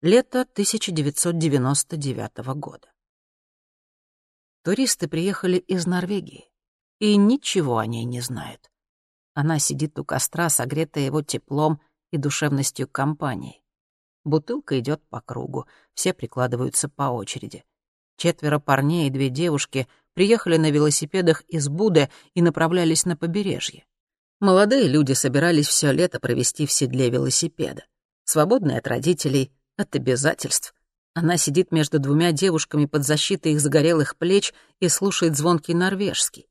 Лето 1999 года. Туристы приехали из Норвегии и ничего о ней не знают. Она сидит у костра, согретая его теплом и душевностью компании. Бутылка идет по кругу, все прикладываются по очереди. Четверо парней и две девушки приехали на велосипедах из Буде и направлялись на побережье. Молодые люди собирались все лето провести в седле велосипеда. Свободные от родителей, от обязательств. Она сидит между двумя девушками под защитой их загорелых плеч и слушает звонкий норвежский.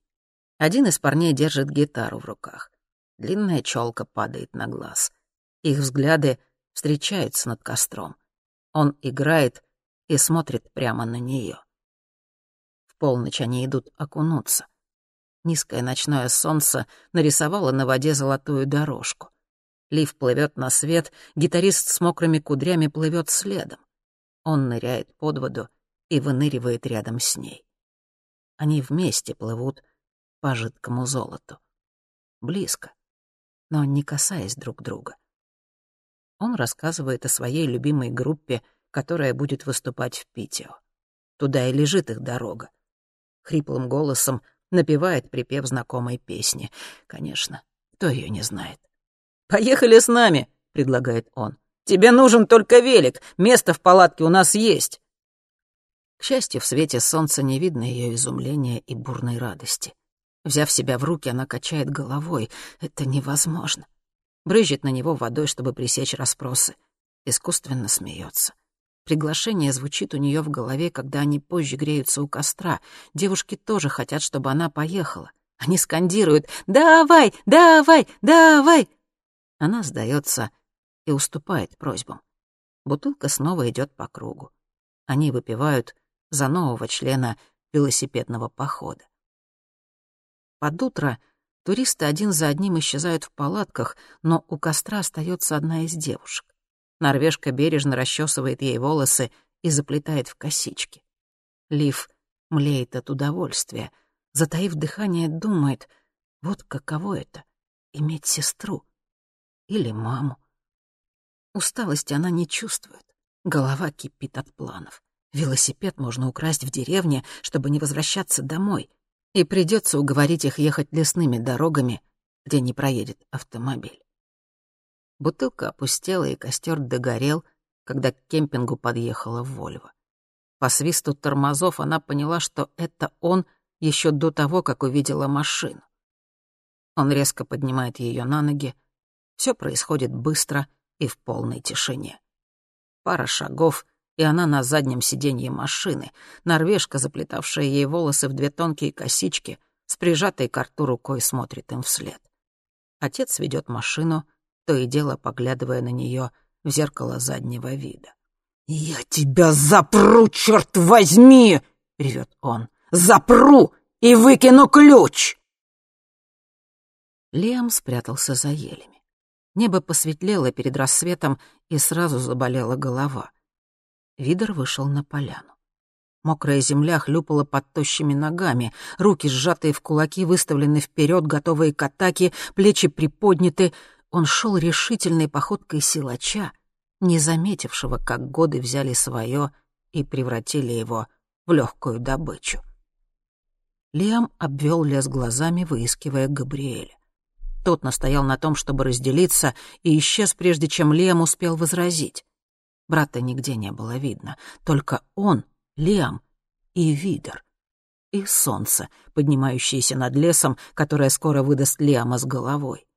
Один из парней держит гитару в руках. Длинная челка падает на глаз. Их взгляды встречаются над костром. Он играет и смотрит прямо на нее. В полночь они идут окунуться. Низкое ночное солнце нарисовало на воде золотую дорожку. Лив плывет на свет, гитарист с мокрыми кудрями плывет следом. Он ныряет под воду и выныривает рядом с ней. Они вместе плывут по жидкому золоту. Близко, но не касаясь друг друга. Он рассказывает о своей любимой группе, которая будет выступать в Питео. Туда и лежит их дорога. Хриплым голосом напевает припев знакомой песни. Конечно, кто ее не знает. «Поехали с нами», — предлагает он. «Тебе нужен только велик, место в палатке у нас есть». К счастью, в свете солнца не видно ее изумления и бурной радости. Взяв себя в руки, она качает головой. Это невозможно. Брызжет на него водой, чтобы пресечь расспросы. Искусственно смеется. Приглашение звучит у нее в голове, когда они позже греются у костра. Девушки тоже хотят, чтобы она поехала. Они скандируют «Давай! Давай! Давай!» Она сдается и уступает просьбам. Бутылка снова идет по кругу. Они выпивают за нового члена велосипедного похода. Под утро туристы один за одним исчезают в палатках, но у костра остается одна из девушек. Норвежка бережно расчесывает ей волосы и заплетает в косички. Лив млеет от удовольствия. Затаив дыхание, думает, вот каково это — иметь сестру или маму. Усталости она не чувствует. Голова кипит от планов. Велосипед можно украсть в деревне, чтобы не возвращаться домой. И придется уговорить их ехать лесными дорогами, где не проедет автомобиль. Бутылка опустела, и костер догорел, когда к кемпингу подъехала Вольво. По свисту тормозов она поняла, что это он еще до того, как увидела машину. Он резко поднимает ее на ноги, все происходит быстро и в полной тишине. Пара шагов, и она на заднем сиденье машины, норвежка, заплетавшая ей волосы в две тонкие косички, с прижатой к рту рукой смотрит им вслед. Отец ведет машину, то и дело поглядывая на нее в зеркало заднего вида. «Я тебя запру, черт возьми!» — ревет он. «Запру и выкину ключ!» Лиам спрятался за елями. Небо посветлело перед рассветом, и сразу заболела голова. Видер вышел на поляну. Мокрая земля хлюпала под тощими ногами, руки, сжатые в кулаки, выставлены вперед, готовые к атаке, плечи приподняты. Он шел решительной походкой силача, не заметившего, как годы взяли свое и превратили его в легкую добычу. Лиам обвел лес глазами, выискивая Габриэля. Тот настоял на том, чтобы разделиться, и исчез, прежде чем Лиам успел возразить. Брата нигде не было видно, только он, Лиам и Видер. И солнце, поднимающееся над лесом, которое скоро выдаст Лиама с головой.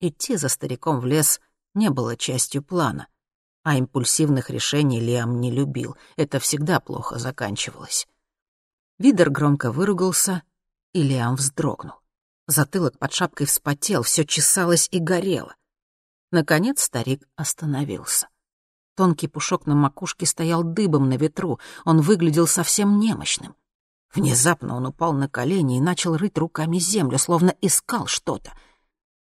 Идти за стариком в лес не было частью плана, а импульсивных решений Лиам не любил, это всегда плохо заканчивалось. Видер громко выругался, и Лиам вздрогнул. Затылок под шапкой вспотел, все чесалось и горело. Наконец старик остановился. Тонкий пушок на макушке стоял дыбом на ветру, он выглядел совсем немощным. Внезапно он упал на колени и начал рыть руками землю, словно искал что-то.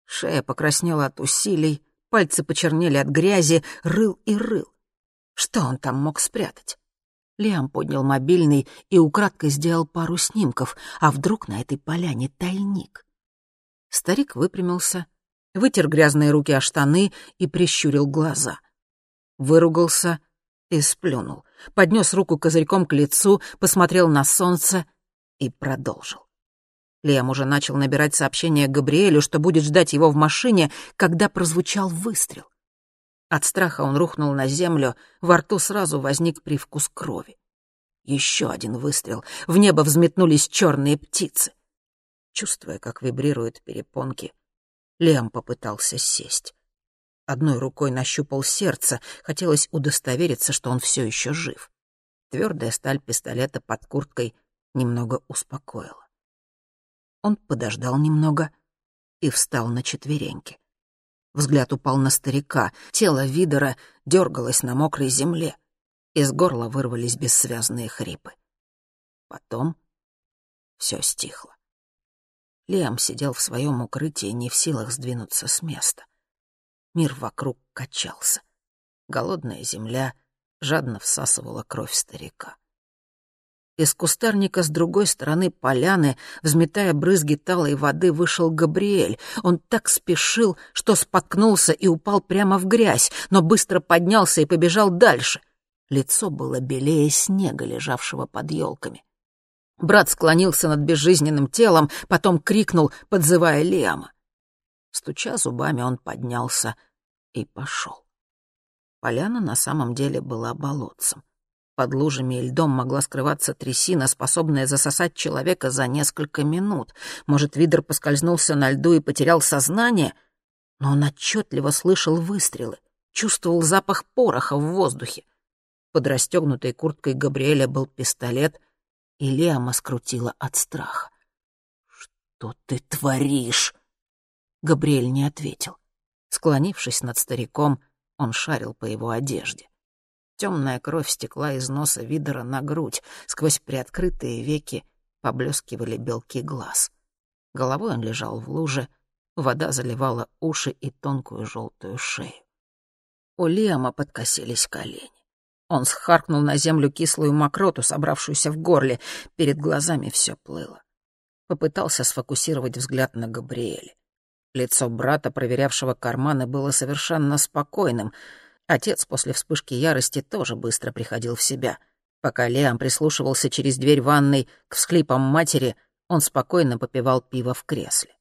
Шея покраснела от усилий, пальцы почернели от грязи, рыл и рыл. Что он там мог спрятать? Лиам поднял мобильный и украдкой сделал пару снимков, а вдруг на этой поляне тайник? Старик выпрямился, вытер грязные руки о штаны и прищурил глаза. Выругался И сплюнул, поднес руку козырьком к лицу, посмотрел на солнце и продолжил. Лиам уже начал набирать сообщение Габриэлю, что будет ждать его в машине, когда прозвучал выстрел. От страха он рухнул на землю, во рту сразу возник привкус крови. Еще один выстрел. В небо взметнулись черные птицы. Чувствуя, как вибрируют перепонки, Лиам попытался сесть. Одной рукой нащупал сердце, хотелось удостовериться, что он все еще жив. Твердая сталь пистолета под курткой немного успокоила. Он подождал немного и встал на четвереньки. Взгляд упал на старика, тело Видера дергалось на мокрой земле. Из горла вырвались бессвязные хрипы. Потом все стихло. Лиам сидел в своем укрытии, не в силах сдвинуться с места. Мир вокруг качался. Голодная земля жадно всасывала кровь старика. Из кустарника с другой стороны поляны, взметая брызги талой воды, вышел Габриэль. Он так спешил, что споткнулся и упал прямо в грязь, но быстро поднялся и побежал дальше. Лицо было белее снега, лежавшего под елками. Брат склонился над безжизненным телом, потом крикнул, подзывая Лиама. Стуча зубами, он поднялся и пошел. Поляна на самом деле была болотцем. Под лужами и льдом могла скрываться трясина, способная засосать человека за несколько минут. Может, Видер поскользнулся на льду и потерял сознание? Но он отчетливо слышал выстрелы, чувствовал запах пороха в воздухе. Под расстегнутой курткой Габриэля был пистолет, и Леома скрутила от страха. «Что ты творишь?» Габриэль не ответил. Склонившись над стариком, он шарил по его одежде. Темная кровь стекла из носа Видера на грудь, сквозь приоткрытые веки поблескивали белки глаз. Головой он лежал в луже, вода заливала уши и тонкую желтую шею. У Лиама подкосились колени. Он схаркнул на землю кислую мокроту, собравшуюся в горле, перед глазами все плыло. Попытался сфокусировать взгляд на Габриэле. Лицо брата, проверявшего карманы, было совершенно спокойным — Отец после вспышки ярости тоже быстро приходил в себя. Пока Лиам прислушивался через дверь ванной к всхлипам матери, он спокойно попивал пиво в кресле.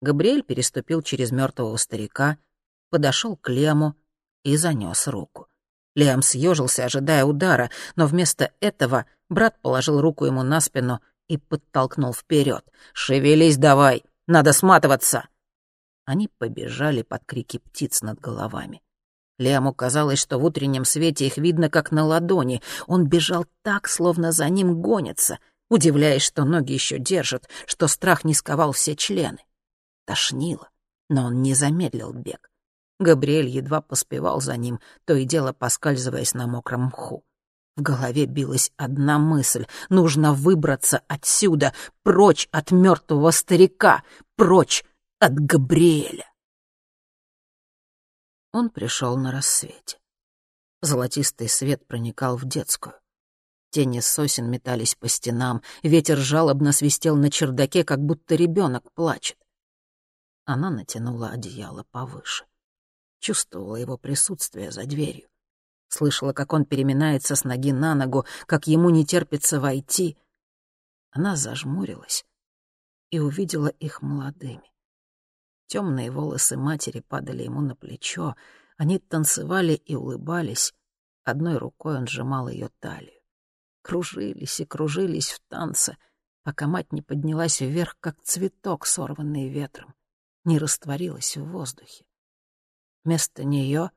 Габриэль переступил через мертвого старика, подошел к Лему и занес руку. Лиам съежился, ожидая удара, но вместо этого брат положил руку ему на спину и подтолкнул вперед. «Шевелись давай! Надо сматываться!» Они побежали под крики птиц над головами. Лему казалось, что в утреннем свете их видно как на ладони. Он бежал так, словно за ним гонятся, удивляясь, что ноги еще держат, что страх не сковал все члены. Тошнило, но он не замедлил бег. Габриэль едва поспевал за ним, то и дело поскальзываясь на мокром мху. В голове билась одна мысль — нужно выбраться отсюда, прочь от мертвого старика, прочь от Габриэля. Он пришел на рассвете. Золотистый свет проникал в детскую. Тени сосен метались по стенам, ветер жалобно свистел на чердаке, как будто ребенок плачет. Она натянула одеяло повыше. Чувствовала его присутствие за дверью. Слышала, как он переминается с ноги на ногу, как ему не терпится войти. Она зажмурилась и увидела их молодыми. Темные волосы матери падали ему на плечо. Они танцевали и улыбались. Одной рукой он сжимал ее талию. Кружились и кружились в танце, пока мать не поднялась вверх, как цветок, сорванный ветром, не растворилась в воздухе. Вместо нее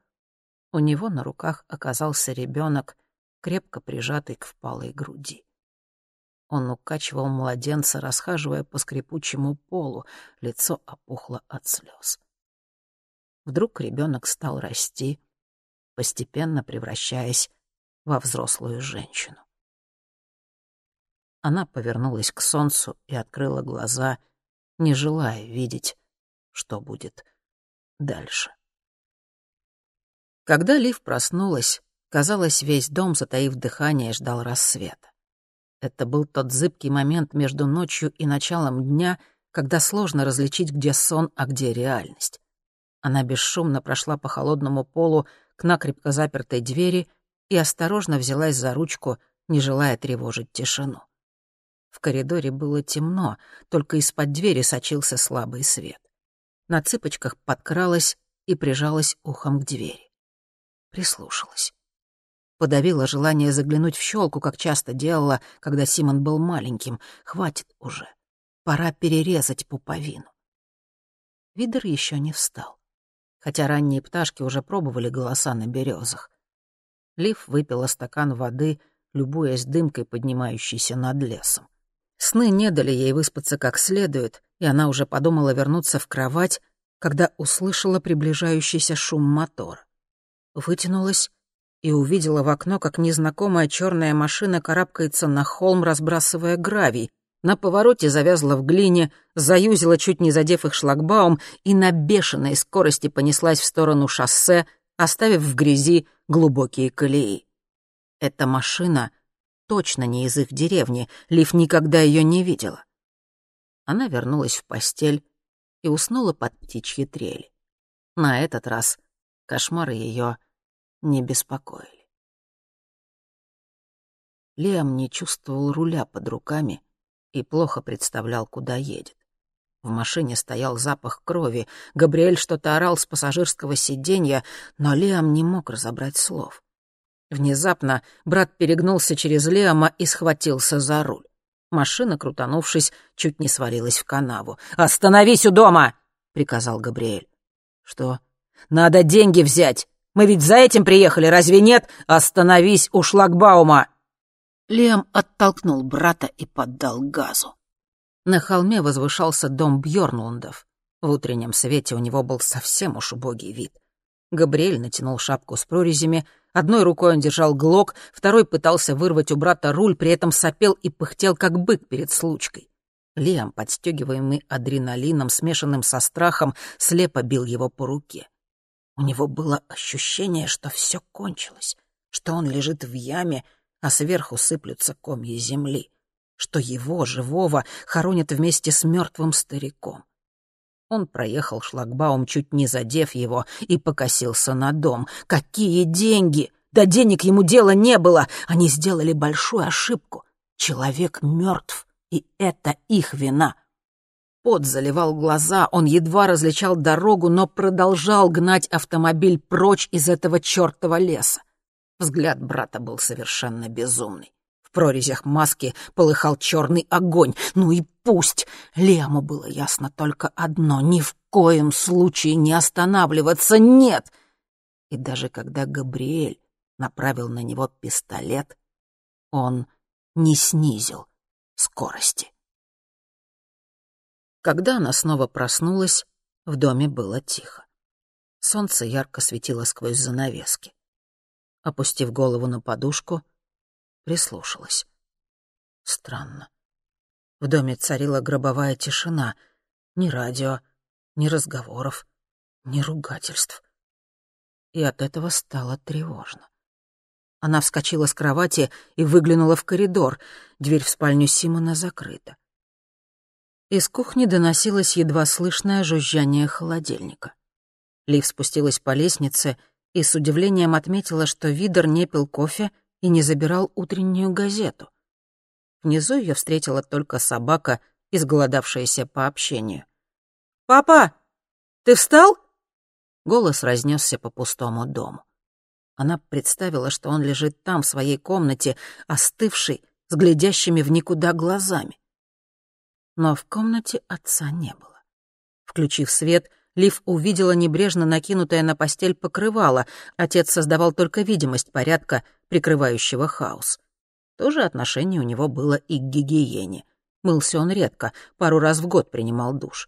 у него на руках оказался ребенок, крепко прижатый к впалой груди. Он укачивал младенца, расхаживая по скрипучему полу, лицо опухло от слез. Вдруг ребенок стал расти, постепенно превращаясь во взрослую женщину. Она повернулась к солнцу и открыла глаза, не желая видеть, что будет дальше. Когда Лив проснулась, казалось, весь дом, затаив дыхание, ждал рассвета. Это был тот зыбкий момент между ночью и началом дня, когда сложно различить, где сон, а где реальность. Она бесшумно прошла по холодному полу к накрепко запертой двери и осторожно взялась за ручку, не желая тревожить тишину. В коридоре было темно, только из-под двери сочился слабый свет. На цыпочках подкралась и прижалась ухом к двери. Прислушалась. Подавила желание заглянуть в щелку, как часто делала, когда Симон был маленьким. Хватит уже. Пора перерезать пуповину. Видер еще не встал, хотя ранние пташки уже пробовали голоса на березах. Лив выпила стакан воды, любуясь дымкой, поднимающейся над лесом. Сны не дали ей выспаться как следует, и она уже подумала вернуться в кровать, когда услышала приближающийся шум мотора. Вытянулась и увидела в окно, как незнакомая черная машина карабкается на холм, разбрасывая гравий. На повороте завязла в глине, заюзила, чуть не задев их шлагбаум, и на бешеной скорости понеслась в сторону шоссе, оставив в грязи глубокие колеи. Эта машина точно не из их деревни, Лив никогда ее не видела. Она вернулась в постель и уснула под птичьи трели. На этот раз кошмары ее не беспокоили. Лиам не чувствовал руля под руками и плохо представлял, куда едет. В машине стоял запах крови, Габриэль что-то орал с пассажирского сиденья, но Лиам не мог разобрать слов. Внезапно брат перегнулся через Лиама и схватился за руль. Машина, крутанувшись, чуть не свалилась в канаву. «Остановись у дома!» — приказал Габриэль. «Что?» «Надо деньги взять! Мы ведь за этим приехали, разве нет? Остановись у шлагбаума!» Лем оттолкнул брата и поддал газу. На холме возвышался дом Бьорнлундов. В утреннем свете у него был совсем уж убогий вид. Габриэль натянул шапку с прорезями, одной рукой он держал глок, второй пытался вырвать у брата руль, при этом сопел и пыхтел, как бык перед случкой. Лиам, подстегиваемый адреналином, смешанным со страхом, слепо бил его по руке. У него было ощущение, что все кончилось, что он лежит в яме, а сверху сыплются комья земли, что его, живого, хоронят вместе с мертвым стариком. Он проехал шлагбаум, чуть не задев его, и покосился на дом. Какие деньги! Да денег ему дела не было! Они сделали большую ошибку. Человек мертв, и это их вина. Пот заливал глаза, он едва различал дорогу, но продолжал гнать автомобиль прочь из этого чертова леса. Взгляд брата был совершенно безумный. В прорезях маски полыхал черный огонь. Ну и пусть! Лему было ясно только одно — ни в коем случае не останавливаться, нет! И даже когда Габриэль направил на него пистолет, он не снизил скорости. Когда она снова проснулась, в доме было тихо. Солнце ярко светило сквозь занавески. Опустив голову на подушку, прислушалась. Странно. В доме царила гробовая тишина. Ни радио, ни разговоров, ни ругательств. И от этого стало тревожно. Она вскочила с кровати и выглянула в коридор. Дверь в спальню Симона закрыта. Из кухни доносилось едва слышное жужжание холодильника. Лив спустилась по лестнице и с удивлением отметила, что Видер не пил кофе и не забирал утреннюю газету. Внизу ее встретила только собака, изголодавшаяся по общению. «Папа, ты встал?» Голос разнесся по пустому дому. Она представила, что он лежит там, в своей комнате, остывший, с глядящими в никуда глазами но в комнате отца не было. Включив свет, Лив увидела небрежно накинутое на постель покрывало. Отец создавал только видимость порядка, прикрывающего хаос. То же отношение у него было и к гигиене. Мылся он редко, пару раз в год принимал душ.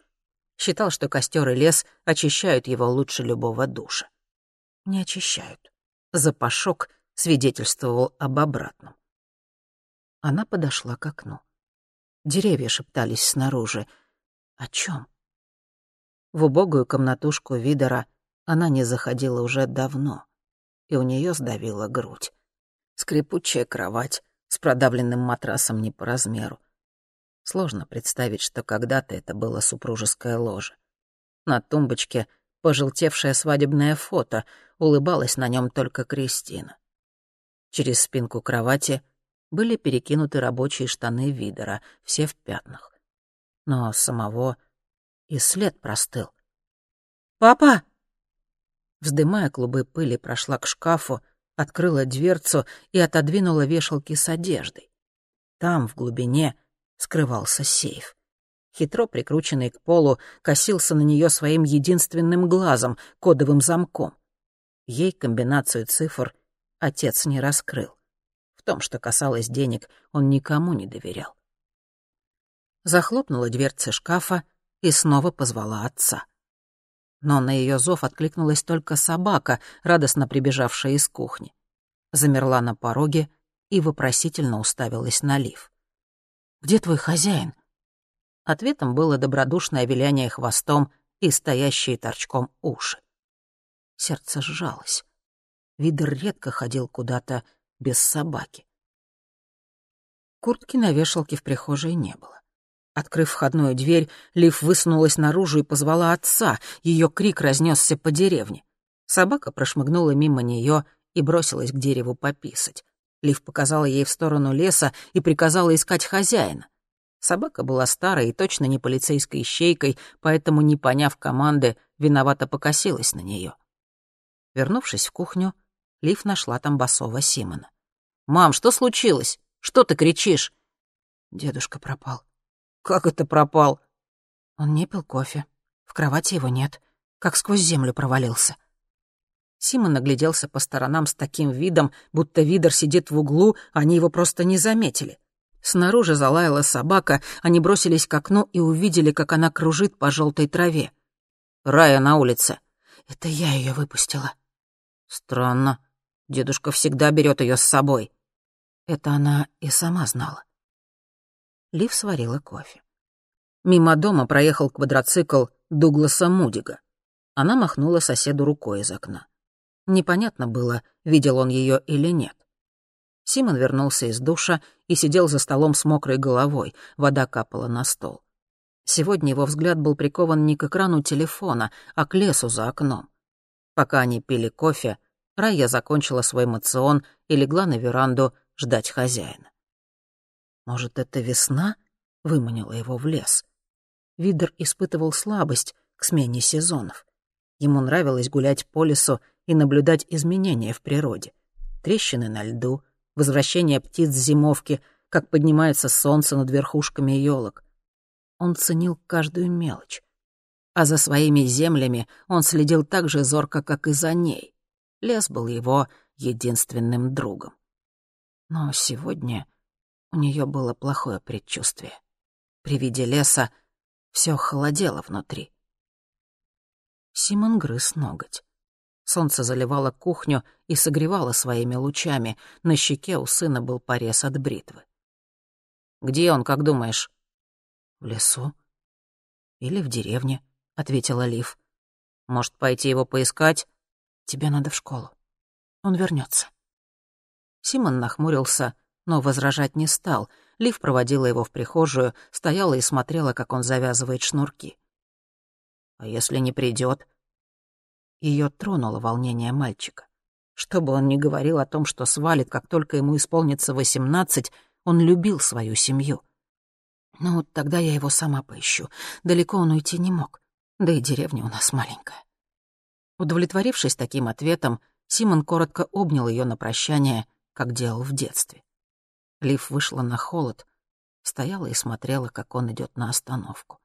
Считал, что костер и лес очищают его лучше любого душа. Не очищают. Запашок свидетельствовал об обратном. Она подошла к окну. Деревья шептались снаружи. О чем? В убогую комнатушку Видера она не заходила уже давно, и у нее сдавила грудь. Скрипучая кровать с продавленным матрасом не по размеру. Сложно представить, что когда-то это было супружеское ложе. На тумбочке пожелтевшее свадебное фото, улыбалась на нем только Кристина. Через спинку кровати были перекинуты рабочие штаны Видера, все в пятнах. Но самого и след простыл. «Папа!» Вздымая клубы пыли, прошла к шкафу, открыла дверцу и отодвинула вешалки с одеждой. Там, в глубине, скрывался сейф. Хитро прикрученный к полу, косился на нее своим единственным глазом, кодовым замком. Ей комбинацию цифр отец не раскрыл. Том, что касалось денег, он никому не доверял. Захлопнула дверцы шкафа и снова позвала отца. Но на ее зов откликнулась только собака, радостно прибежавшая из кухни. Замерла на пороге и вопросительно уставилась на Лив. «Где твой хозяин?» Ответом было добродушное виляние хвостом и стоящие торчком уши. Сердце сжалось. Видер редко ходил куда-то без собаки. Куртки на вешалке в прихожей не было. Открыв входную дверь, Лив высунулась наружу и позвала отца. Ее крик разнесся по деревне. Собака прошмыгнула мимо нее и бросилась к дереву пописать. Лив показала ей в сторону леса и приказала искать хозяина. Собака была старой и точно не полицейской ищейкой, поэтому, не поняв команды, виновато покосилась на нее. Вернувшись в кухню, Лив нашла там басова Симона. «Мам, что случилось? Что ты кричишь?» «Дедушка пропал», «Как это пропал?» Он не пил кофе. В кровати его нет. Как сквозь землю провалился. Симон нагляделся по сторонам с таким видом, будто Видер сидит в углу, они его просто не заметили. Снаружи залаяла собака, они бросились к окну и увидели, как она кружит по желтой траве. Рая на улице. Это я ее выпустила. Странно. Дедушка всегда берет ее с собой. Это она и сама знала. Лив сварила кофе. Мимо дома проехал квадроцикл Дугласа Мудига. Она махнула соседу рукой из окна. Непонятно было, видел он ее или нет. Симон вернулся из душа и сидел за столом с мокрой головой, вода капала на стол. Сегодня его взгляд был прикован не к экрану телефона, а к лесу за окном. Пока они пили кофе, Рая закончила свой мацион и легла на веранду ждать хозяина. Может, это весна выманила его в лес? Видер испытывал слабость к смене сезонов. Ему нравилось гулять по лесу и наблюдать изменения в природе. Трещины на льду, возвращение птиц с зимовки, как поднимается солнце над верхушками елок. Он ценил каждую мелочь. А за своими землями он следил так же зорко, как и за ней. Лес был его единственным другом. Но сегодня у нее было плохое предчувствие. При виде леса все холодело внутри. Симон грыз ноготь. Солнце заливало кухню и согревало своими лучами. На щеке у сына был порез от бритвы. «Где он, как думаешь?» «В лесу. Или в деревне», — ответила Лив. «Может, пойти его поискать?» «Тебе надо в школу. Он вернется. Симон нахмурился но возражать не стал. Лив проводила его в прихожую, стояла и смотрела, как он завязывает шнурки. «А если не придет? Ее тронуло волнение мальчика. Что бы он ни говорил о том, что свалит, как только ему исполнится восемнадцать, он любил свою семью. Ну, тогда я его сама поищу. Далеко он уйти не мог. Да и деревня у нас маленькая. Удовлетворившись таким ответом, Симон коротко обнял ее на прощание, как делал в детстве. Лив вышла на холод, стояла и смотрела, как он идет на остановку.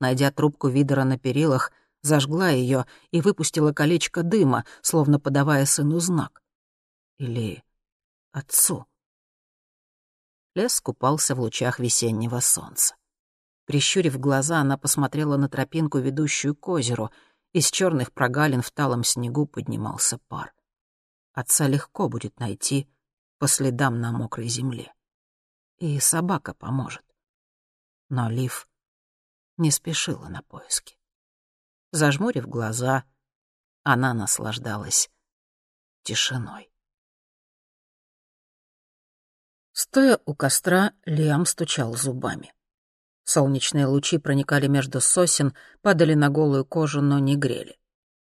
Найдя трубку Видера на перилах, зажгла ее и выпустила колечко дыма, словно подавая сыну знак. Или отцу. Лес купался в лучах весеннего солнца. Прищурив глаза, она посмотрела на тропинку, ведущую к озеру. Из черных прогалин в талом снегу поднимался пар. Отца легко будет найти — по следам на мокрой земле. И собака поможет. Но Лив не спешила на поиски. Зажмурив глаза, она наслаждалась тишиной. Стоя у костра, Лиам стучал зубами. Солнечные лучи проникали между сосен, падали на голую кожу, но не грели.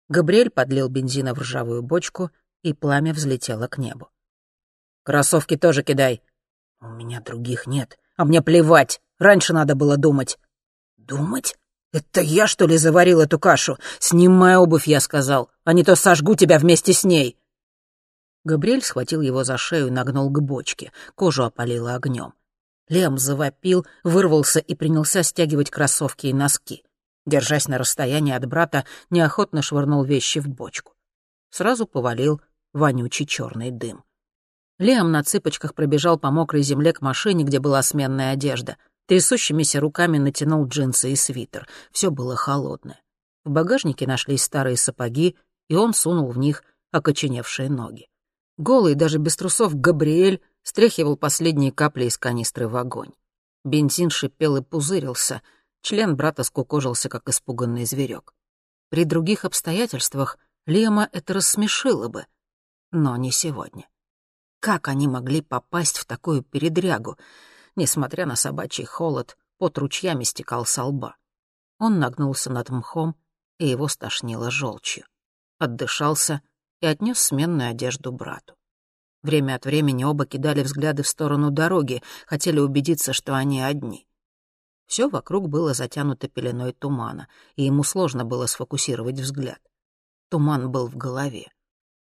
Габриэль подлил бензина в ржавую бочку, и пламя взлетело к небу. «Кроссовки тоже кидай». «У меня других нет. А мне плевать. Раньше надо было думать». «Думать? Это я, что ли, заварил эту кашу? Снимай обувь, я сказал, а не то сожгу тебя вместе с ней». Габриэль схватил его за шею и нагнул к бочке. Кожу опалило огнем. Лем завопил, вырвался и принялся стягивать кроссовки и носки. Держась на расстоянии от брата, неохотно швырнул вещи в бочку. Сразу повалил вонючий черный дым. Лем на цыпочках пробежал по мокрой земле к машине, где была сменная одежда. Трясущимися руками натянул джинсы и свитер. Все было холодное. В багажнике нашлись старые сапоги, и он сунул в них окоченевшие ноги. Голый, даже без трусов, Габриэль стряхивал последние капли из канистры в огонь. Бензин шипел и пузырился, член брата скукожился, как испуганный зверек. При других обстоятельствах Лема это рассмешило бы, но не сегодня. Как они могли попасть в такую передрягу? Несмотря на собачий холод, под ручьями стекал со лба. Он нагнулся над мхом, и его стошнило желчью. Отдышался и отнес сменную одежду брату. Время от времени оба кидали взгляды в сторону дороги, хотели убедиться, что они одни. Все вокруг было затянуто пеленой тумана, и ему сложно было сфокусировать взгляд. Туман был в голове.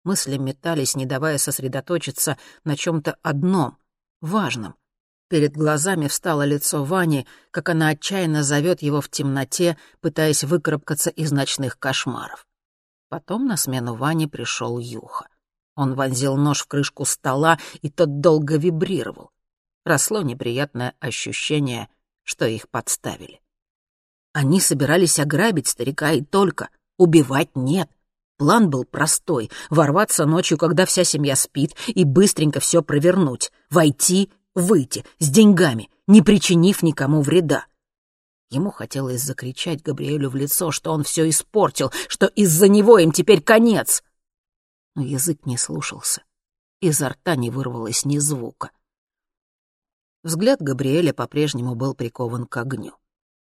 Мысли метались, не давая сосредоточиться на чем то одном, важном. Перед глазами встало лицо Вани, как она отчаянно зовет его в темноте, пытаясь выкарабкаться из ночных кошмаров. Потом на смену Ване пришел Юха. Он вонзил нож в крышку стола, и тот долго вибрировал. Росло неприятное ощущение, что их подставили. Они собирались ограбить старика и только. Убивать нет. План был простой — ворваться ночью, когда вся семья спит, и быстренько все провернуть. Войти, выйти, с деньгами, не причинив никому вреда. Ему хотелось закричать Габриэлю в лицо, что он все испортил, что из-за него им теперь конец. Но язык не слушался. Изо рта не вырвалось ни звука. Взгляд Габриэля по-прежнему был прикован к огню.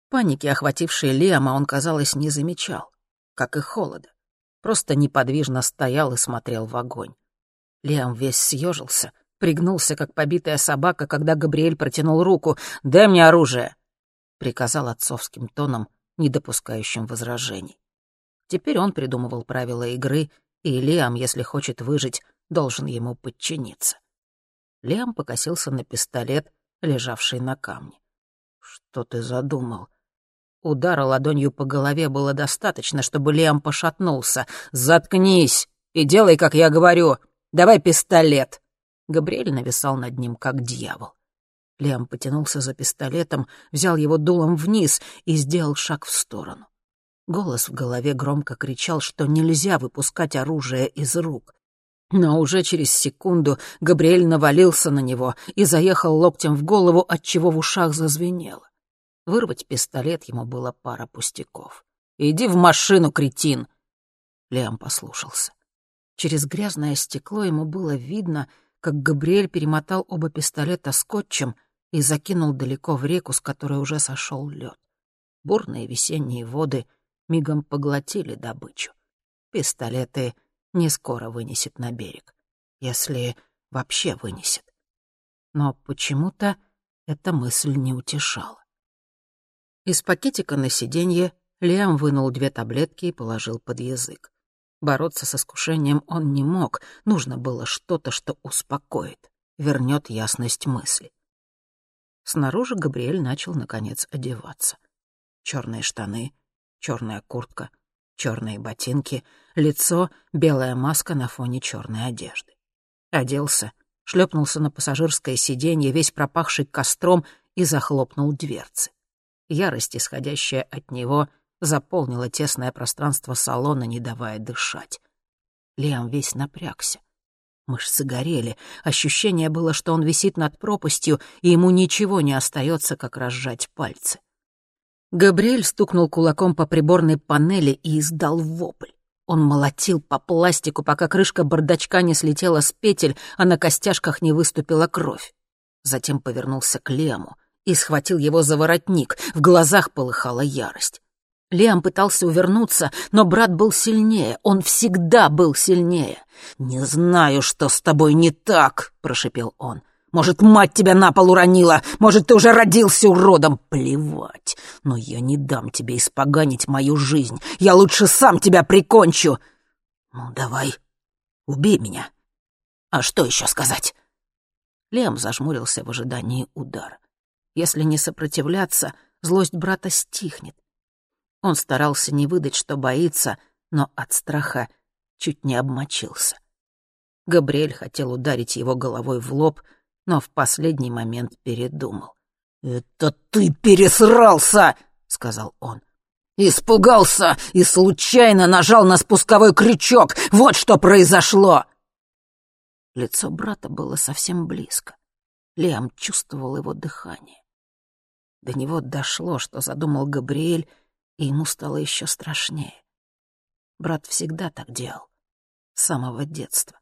Паники, охватившей Лиама, он, казалось, не замечал, как и холода. Просто неподвижно стоял и смотрел в огонь. Лиам весь съежился, пригнулся, как побитая собака, когда Габриэль протянул руку. «Дай мне оружие!» — приказал отцовским тоном, не допускающим возражений. Теперь он придумывал правила игры, и Лиам, если хочет выжить, должен ему подчиниться. Лиам покосился на пистолет, лежавший на камне. «Что ты задумал?» Удара ладонью по голове было достаточно, чтобы Лиам пошатнулся. «Заткнись и делай, как я говорю. Давай пистолет!» Габриэль нависал над ним, как дьявол. Лиам потянулся за пистолетом, взял его дулом вниз и сделал шаг в сторону. Голос в голове громко кричал, что нельзя выпускать оружие из рук. Но уже через секунду Габриэль навалился на него и заехал локтем в голову, отчего в ушах зазвенело. Вырвать пистолет ему было пара пустяков. «Иди в машину, кретин!» Лиам послушался. Через грязное стекло ему было видно, как Габриэль перемотал оба пистолета скотчем и закинул далеко в реку, с которой уже сошел лед. Бурные весенние воды мигом поглотили добычу. Пистолеты не скоро вынесет на берег, если вообще вынесет. Но почему-то эта мысль не утешала. Из пакетика на сиденье Лиам вынул две таблетки и положил под язык. Бороться с искушением он не мог, нужно было что-то, что успокоит, вернет ясность мысли. Снаружи Габриэль начал, наконец, одеваться. Черные штаны, черная куртка, черные ботинки, лицо, белая маска на фоне черной одежды. Оделся, шлепнулся на пассажирское сиденье, весь пропахший костром, и захлопнул дверцы. Ярость, исходящая от него, заполнила тесное пространство салона, не давая дышать. Лиам весь напрягся. Мышцы горели, ощущение было, что он висит над пропастью, и ему ничего не остается, как разжать пальцы. Габриэль стукнул кулаком по приборной панели и издал вопль. Он молотил по пластику, пока крышка бардачка не слетела с петель, а на костяшках не выступила кровь. Затем повернулся к Лему и схватил его за воротник. В глазах полыхала ярость. Лиам пытался увернуться, но брат был сильнее, он всегда был сильнее. «Не знаю, что с тобой не так», — прошепел он. «Может, мать тебя на пол уронила? Может, ты уже родился уродом? Плевать. Но я не дам тебе испоганить мою жизнь. Я лучше сам тебя прикончу. Ну, давай, убей меня. А что еще сказать?» Лем зажмурился в ожидании удара. Если не сопротивляться, злость брата стихнет. Он старался не выдать, что боится, но от страха чуть не обмочился. Габриэль хотел ударить его головой в лоб, но в последний момент передумал. «Это ты пересрался!» — сказал он. «Испугался и случайно нажал на спусковой крючок! Вот что произошло!» Лицо брата было совсем близко. Лиам чувствовал его дыхание. До него дошло, что задумал Габриэль, и ему стало еще страшнее. Брат всегда так делал, с самого детства.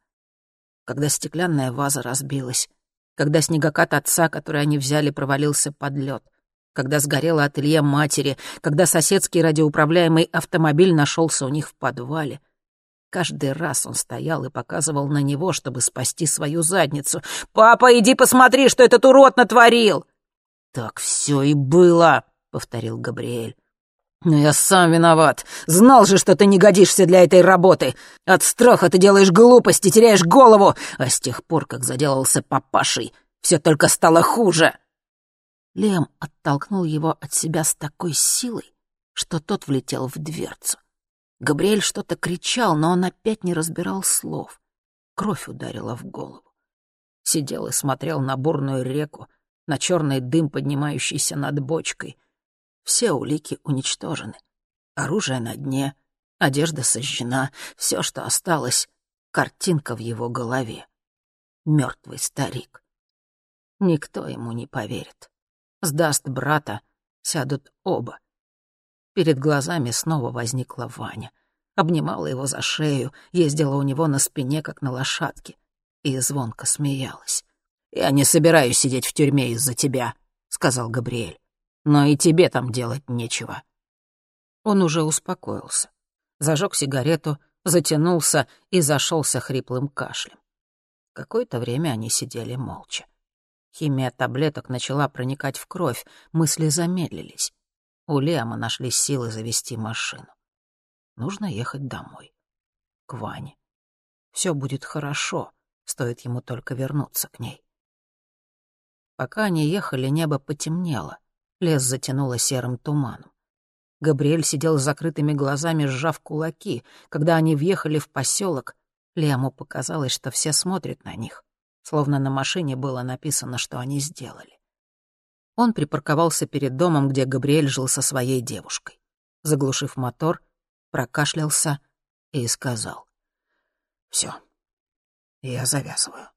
Когда стеклянная ваза разбилась, когда снегокат отца, который они взяли, провалился под лед, когда сгорело ателье матери, когда соседский радиоуправляемый автомобиль нашелся у них в подвале. Каждый раз он стоял и показывал на него, чтобы спасти свою задницу. «Папа, иди посмотри, что этот урод натворил!» «Так все и было», — повторил Габриэль. «Но я сам виноват. Знал же, что ты не годишься для этой работы. От страха ты делаешь глупости, теряешь голову, а с тех пор, как заделался папашей, все только стало хуже». Лем оттолкнул его от себя с такой силой, что тот влетел в дверцу. Габриэль что-то кричал, но он опять не разбирал слов. Кровь ударила в голову. Сидел и смотрел на бурную реку, на черный дым, поднимающийся над бочкой. Все улики уничтожены. Оружие на дне, одежда сожжена, все, что осталось — картинка в его голове. Мертвый старик. Никто ему не поверит. Сдаст брата, сядут оба. Перед глазами снова возникла Ваня. Обнимала его за шею, ездила у него на спине, как на лошадке, и звонко смеялась. «Я не собираюсь сидеть в тюрьме из-за тебя», — сказал Габриэль. «Но и тебе там делать нечего». Он уже успокоился. Зажег сигарету, затянулся и зашелся хриплым кашлем. Какое-то время они сидели молча. Химия таблеток начала проникать в кровь, мысли замедлились. У Лиама нашлись силы завести машину. Нужно ехать домой. К Ване. Все будет хорошо, стоит ему только вернуться к ней. Пока они ехали, небо потемнело, лес затянуло серым туманом. Габриэль сидел с закрытыми глазами, сжав кулаки. Когда они въехали в поселок, Лему показалось, что все смотрят на них, словно на машине было написано, что они сделали. Он припарковался перед домом, где Габриэль жил со своей девушкой. Заглушив мотор, прокашлялся и сказал. «Все, я завязываю».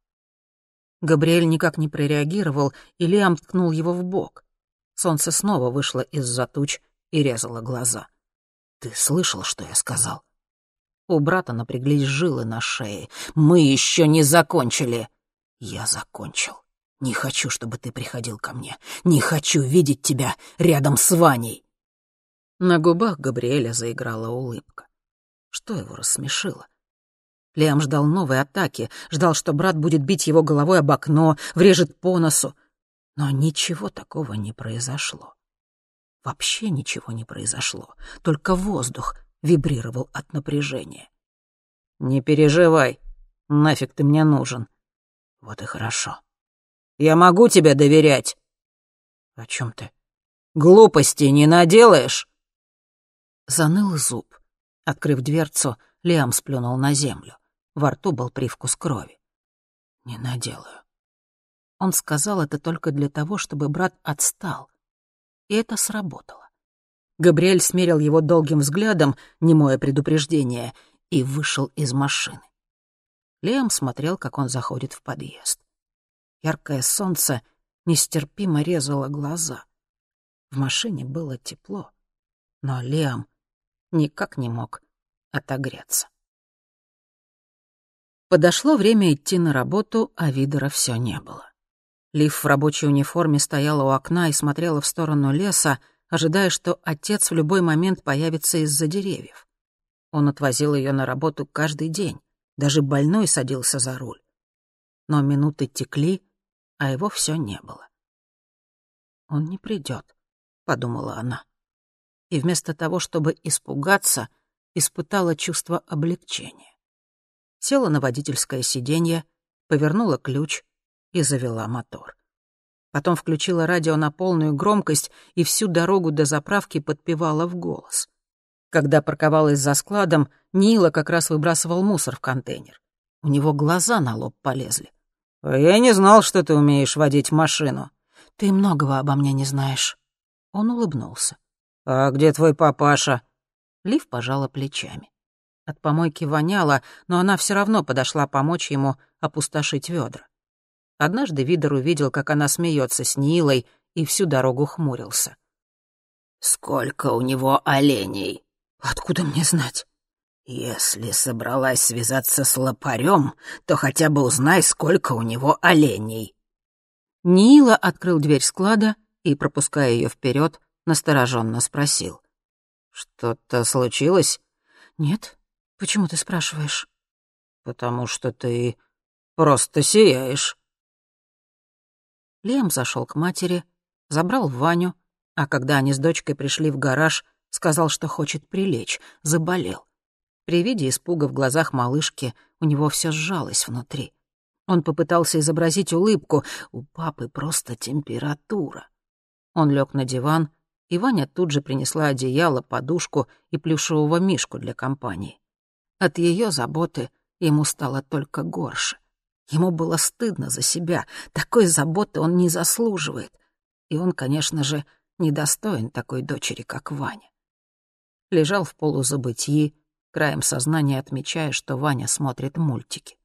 Габриэль никак не прореагировал, и Лиам ткнул его в бок. Солнце снова вышло из-за туч и резало глаза. «Ты слышал, что я сказал?» У брата напряглись жилы на шее. «Мы еще не закончили!» «Я закончил. Не хочу, чтобы ты приходил ко мне. Не хочу видеть тебя рядом с Ваней!» На губах Габриэля заиграла улыбка. Что его рассмешило? Лиам ждал новой атаки, ждал, что брат будет бить его головой об окно, врежет по носу. Но ничего такого не произошло. Вообще ничего не произошло, только воздух вибрировал от напряжения. «Не переживай, нафиг ты мне нужен». «Вот и хорошо. Я могу тебе доверять». «О чем ты?» «Глупости не наделаешь?» Заныл зуб. Открыв дверцу, Лиам сплюнул на землю. Во рту был привкус крови. «Не наделаю». Он сказал это только для того, чтобы брат отстал. И это сработало. Габриэль смерил его долгим взглядом, немое предупреждение, и вышел из машины. Лиам смотрел, как он заходит в подъезд. Яркое солнце нестерпимо резало глаза. В машине было тепло, но Лиам никак не мог отогреться. Подошло время идти на работу, а Видера все не было. Лив в рабочей униформе стояла у окна и смотрела в сторону леса, ожидая, что отец в любой момент появится из-за деревьев. Он отвозил ее на работу каждый день, даже больной садился за руль. Но минуты текли, а его все не было. «Он не придет», — подумала она. И вместо того, чтобы испугаться, испытала чувство облегчения. Села на водительское сиденье, повернула ключ и завела мотор. Потом включила радио на полную громкость и всю дорогу до заправки подпевала в голос. Когда парковалась за складом, Нила как раз выбрасывал мусор в контейнер. У него глаза на лоб полезли. «А «Я не знал, что ты умеешь водить машину». «Ты многого обо мне не знаешь». Он улыбнулся. «А где твой папаша?» Лив пожала плечами. От помойки воняло, но она все равно подошла помочь ему опустошить ведра. Однажды Видер увидел, как она смеется с Нилой, и всю дорогу хмурился. «Сколько у него оленей?» «Откуда мне знать?» «Если собралась связаться с лопарем, то хотя бы узнай, сколько у него оленей». Нила открыл дверь склада и, пропуская ее вперед, настороженно спросил. «Что-то случилось?» «Нет. Почему ты спрашиваешь?» «Потому что ты просто сияешь». Лем зашел к матери, забрал Ваню, а когда они с дочкой пришли в гараж, сказал, что хочет прилечь, заболел. При виде испуга в глазах малышки у него все сжалось внутри. Он попытался изобразить улыбку. У папы просто температура. Он лег на диван, и Ваня тут же принесла одеяло, подушку и плюшевого мишку для компании. От ее заботы ему стало только горше. Ему было стыдно за себя, такой заботы он не заслуживает. И он, конечно же, недостоин такой дочери, как Ваня. Лежал в полузабытии, краем сознания отмечая, что Ваня смотрит мультики.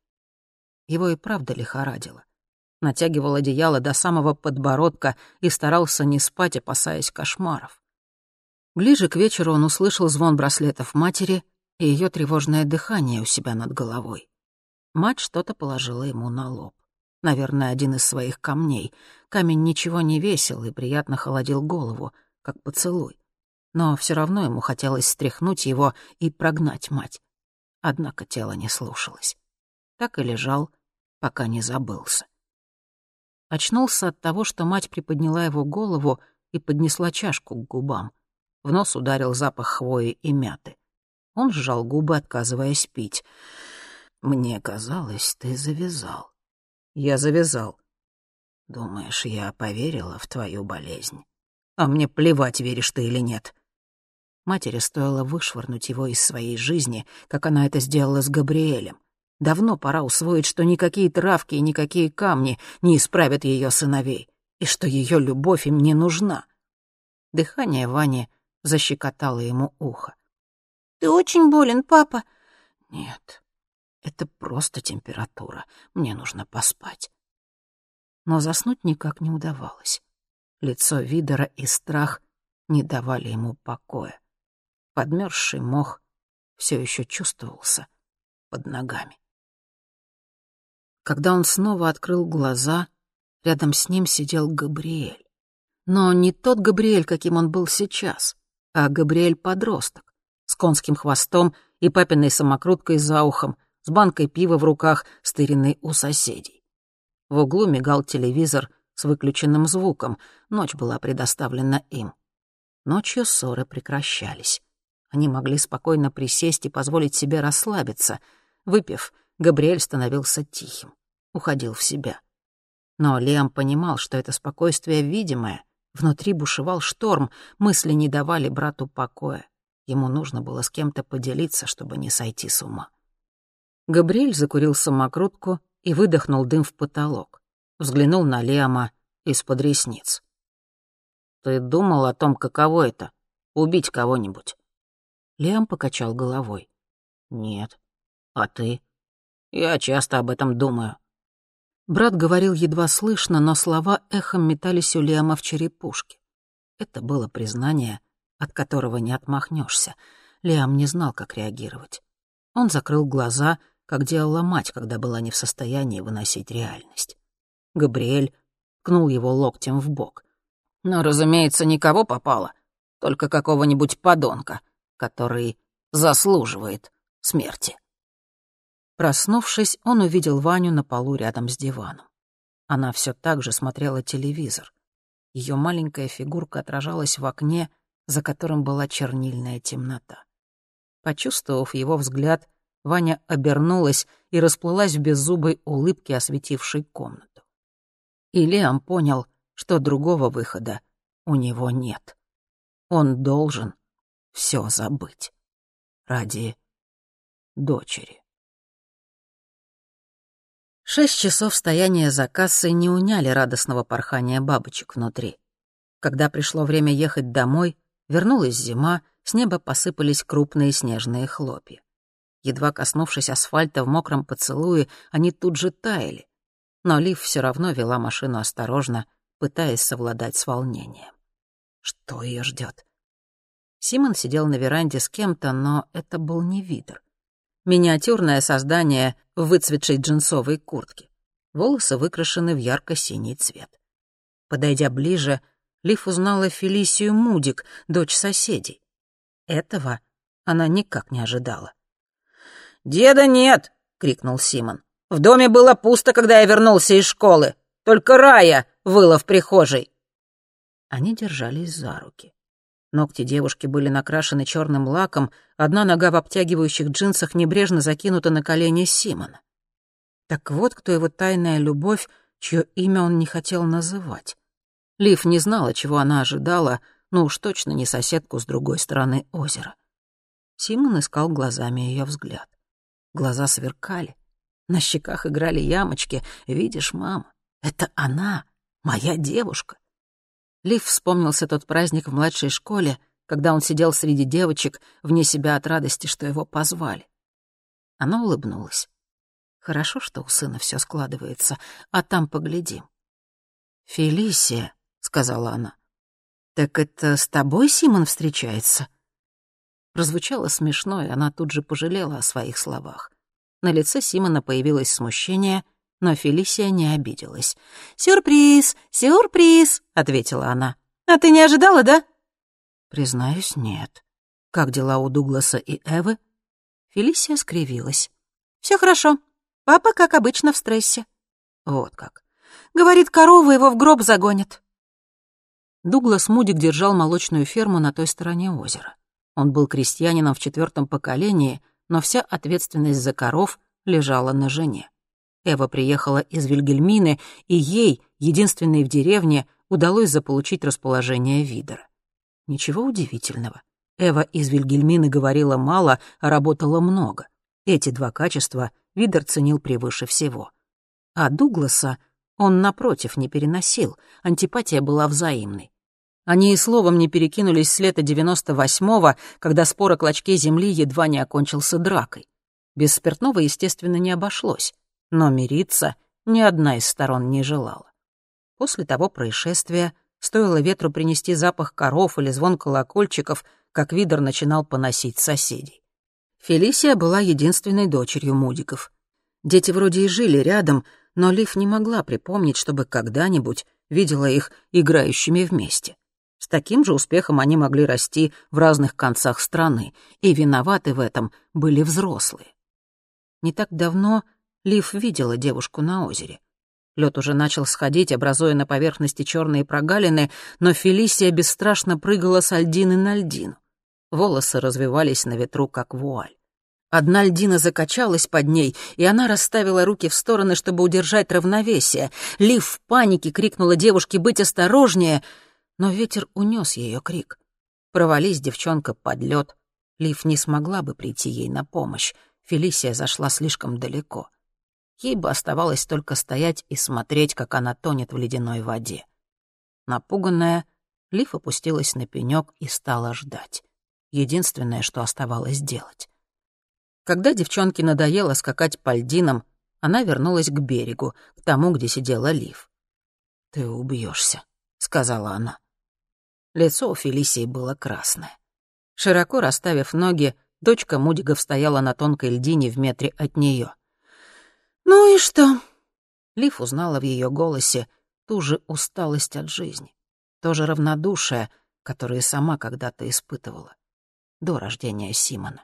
Его и правда лихорадило. Натягивал одеяло до самого подбородка и старался не спать, опасаясь кошмаров. Ближе к вечеру он услышал звон браслетов матери и ее тревожное дыхание у себя над головой. Мать что-то положила ему на лоб. Наверное, один из своих камней. Камень ничего не весил и приятно холодил голову, как поцелуй. Но все равно ему хотелось стряхнуть его и прогнать мать. Однако тело не слушалось. Так и лежал, пока не забылся. Очнулся от того, что мать приподняла его голову и поднесла чашку к губам. В нос ударил запах хвои и мяты. Он сжал губы, отказываясь пить. «Мне казалось, ты завязал». «Я завязал». «Думаешь, я поверила в твою болезнь?» «А мне плевать, веришь ты или нет». Матери стоило вышвырнуть его из своей жизни, как она это сделала с Габриэлем. Давно пора усвоить, что никакие травки и никакие камни не исправят ее сыновей, и что ее любовь им не нужна. Дыхание Вани защекотало ему ухо. «Ты очень болен, папа?» «Нет, это просто температура. Мне нужно поспать. Но заснуть никак не удавалось. Лицо Видера и страх не давали ему покоя. Подмерзший мох все еще чувствовался под ногами. Когда он снова открыл глаза, рядом с ним сидел Габриэль. Но не тот Габриэль, каким он был сейчас, а Габриэль-подросток, с конским хвостом и папиной самокруткой за ухом, с банкой пива в руках, стыренной у соседей. В углу мигал телевизор с выключенным звуком, ночь была предоставлена им. Ночью ссоры прекращались. Они могли спокойно присесть и позволить себе расслабиться. Выпив, Габриэль становился тихим, уходил в себя. Но Лиам понимал, что это спокойствие видимое. Внутри бушевал шторм, мысли не давали брату покоя. Ему нужно было с кем-то поделиться, чтобы не сойти с ума. Габриэль закурил самокрутку и выдохнул дым в потолок. Взглянул на Лиама из-под ресниц. «Ты думал о том, каково это — убить кого-нибудь?» Лиам покачал головой. «Нет. А ты?» «Я часто об этом думаю». Брат говорил едва слышно, но слова эхом метались у Лиама в черепушке. Это было признание, от которого не отмахнешься. Лиам не знал, как реагировать. Он закрыл глаза — как делала мать, когда была не в состоянии выносить реальность. Габриэль ткнул его локтем в бок. «Но, разумеется, никого попало. только какого-нибудь подонка, который заслуживает смерти. Проснувшись, он увидел Ваню на полу рядом с диваном. Она все так же смотрела телевизор. Ее маленькая фигурка отражалась в окне, за которым была чернильная темнота. Почувствовав его взгляд, Ваня обернулась и расплылась в беззубой улыбке, осветившей комнату. И Лиам понял, что другого выхода у него нет. Он должен все забыть. Ради дочери. Шесть часов стояния за кассой не уняли радостного порхания бабочек внутри. Когда пришло время ехать домой, вернулась зима, с неба посыпались крупные снежные хлопья. Едва коснувшись асфальта в мокром поцелуе, они тут же таяли. Но Лив все равно вела машину осторожно, пытаясь совладать с волнением. Что ее ждет? Симон сидел на веранде с кем-то, но это был не Видер. Миниатюрное создание в выцветшей джинсовой куртке. Волосы выкрашены в ярко-синий цвет. Подойдя ближе, Лив узнала Фелисию Мудик, дочь соседей. Этого она никак не ожидала. «Деда нет!» — крикнул Симон. «В доме было пусто, когда я вернулся из школы. Только Рая выла в прихожей». Они держались за руки. Ногти девушки были накрашены черным лаком, одна нога в обтягивающих джинсах небрежно закинута на колени Симона. Так вот кто его тайная любовь, чье имя он не хотел называть. Лив не знала, чего она ожидала, но уж точно не соседку с другой стороны озера. Симон искал глазами ее взгляд. Глаза сверкали. На щеках играли ямочки. «Видишь, мама, это она, моя девушка». Лив вспомнился тот праздник в младшей школе, когда он сидел среди девочек, вне себя от радости, что его позвали. Она улыбнулась. Хорошо, что у сына все складывается, а там поглядим. «Фелисия», — сказала она. «Так это с тобой Симон встречается?» Прозвучало смешно, и она тут же пожалела о своих словах. На лице Симона появилось смущение, но Фелисия не обиделась. «Сюрприз! Сюрприз!» — ответила она. «А ты не ожидала, да?» «Признаюсь, нет. Как дела у Дугласа и Эвы?» Фелисия скривилась. Все хорошо. Папа, как обычно, в стрессе». «Вот как. Говорит, корову его в гроб загонит». Дуглас Мудик держал молочную ферму на той стороне озера. Он был крестьянином в четвертом поколении, но вся ответственность за коров лежала на жене. Эва приехала из Вильгельмины, и ей, единственной в деревне, удалось заполучить расположение Видера. Ничего удивительного. Эва из Вильгельмины говорила мало, а работала много. Эти два качества Видер ценил превыше всего. А Дугласа он, напротив, не переносил, антипатия была взаимной. Они и словом не перекинулись с лета 98-го, когда спор о клочке земли едва не окончился дракой. Без спиртного, естественно, не обошлось, но мириться ни одна из сторон не желала. После того происшествия стоило ветру принести запах коров или звон колокольчиков, как Видер начинал поносить соседей. Фелисия была единственной дочерью Мудиков. Дети вроде и жили рядом, но Лив не могла припомнить, чтобы когда-нибудь видела их играющими вместе. С таким же успехом они могли расти в разных концах страны, и виноваты в этом были взрослые. Не так давно Лив видела девушку на озере. Лед уже начал сходить, образуя на поверхности черные прогалины, но Фелисия бесстрашно прыгала с льдины на льдину. Волосы развивались на ветру, как вуаль. Одна льдина закачалась под ней, и она расставила руки в стороны, чтобы удержать равновесие. Лив в панике крикнула девушке быть осторожнее — но ветер унес ее крик. Провались девчонка под лед. Лив не смогла бы прийти ей на помощь. Фелисия зашла слишком далеко. Ей бы оставалось только стоять и смотреть, как она тонет в ледяной воде. Напуганная, Лив опустилась на пенек и стала ждать. Единственное, что оставалось делать. Когда девчонке надоело скакать по льдинам, она вернулась к берегу, к тому, где сидела Лив. «Ты убьешься, сказала она. Лицо у Фелисии было красное. Широко расставив ноги, дочка Мудигов стояла на тонкой льдине в метре от нее. «Ну и что?» Лив узнала в ее голосе ту же усталость от жизни, то же равнодушие, которые сама когда-то испытывала, до рождения Симона.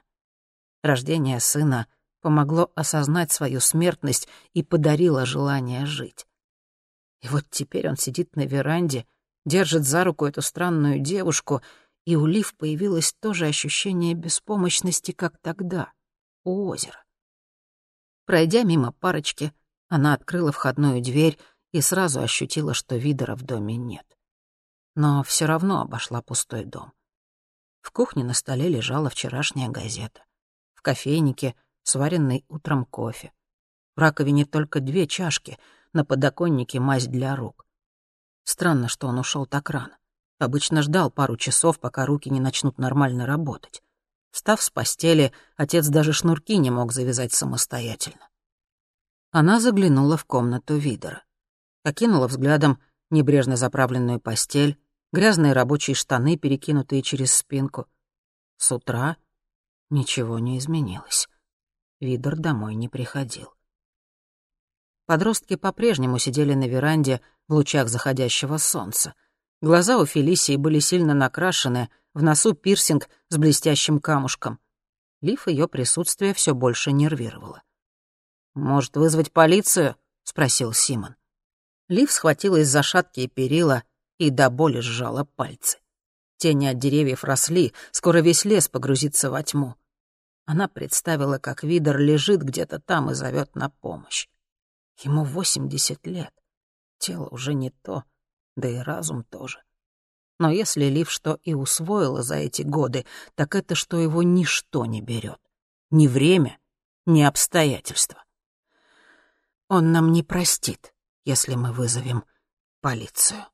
Рождение сына помогло осознать свою смертность и подарило желание жить. И вот теперь он сидит на веранде, держит за руку эту странную девушку, и у Лив появилось то же ощущение беспомощности, как тогда, у озера. Пройдя мимо парочки, она открыла входную дверь и сразу ощутила, что Видера в доме нет. Но все равно обошла пустой дом. В кухне на столе лежала вчерашняя газета. В кофейнике сваренный утром кофе. В раковине только две чашки, на подоконнике мазь для рук. Странно, что он ушел так рано. Обычно ждал пару часов, пока руки не начнут нормально работать. Встав с постели, отец даже шнурки не мог завязать самостоятельно. Она заглянула в комнату Видера. Окинула взглядом небрежно заправленную постель, грязные рабочие штаны, перекинутые через спинку. С утра ничего не изменилось. Видер домой не приходил. Подростки по-прежнему сидели на веранде в лучах заходящего солнца. Глаза у Фелисии были сильно накрашены, в носу пирсинг с блестящим камушком. Лиф ее присутствие все больше нервировало. «Может, вызвать полицию?» — спросил Симон. Лив схватилась за шаткие перила и до боли сжала пальцы. Тени от деревьев росли, скоро весь лес погрузится во тьму. Она представила, как Видер лежит где-то там и зовет на помощь. Ему восемьдесят лет. Тело уже не то, да и разум тоже. Но если Лив что и усвоила за эти годы, так это, что его ничто не берет. Ни время, ни обстоятельства. Он нам не простит, если мы вызовем полицию.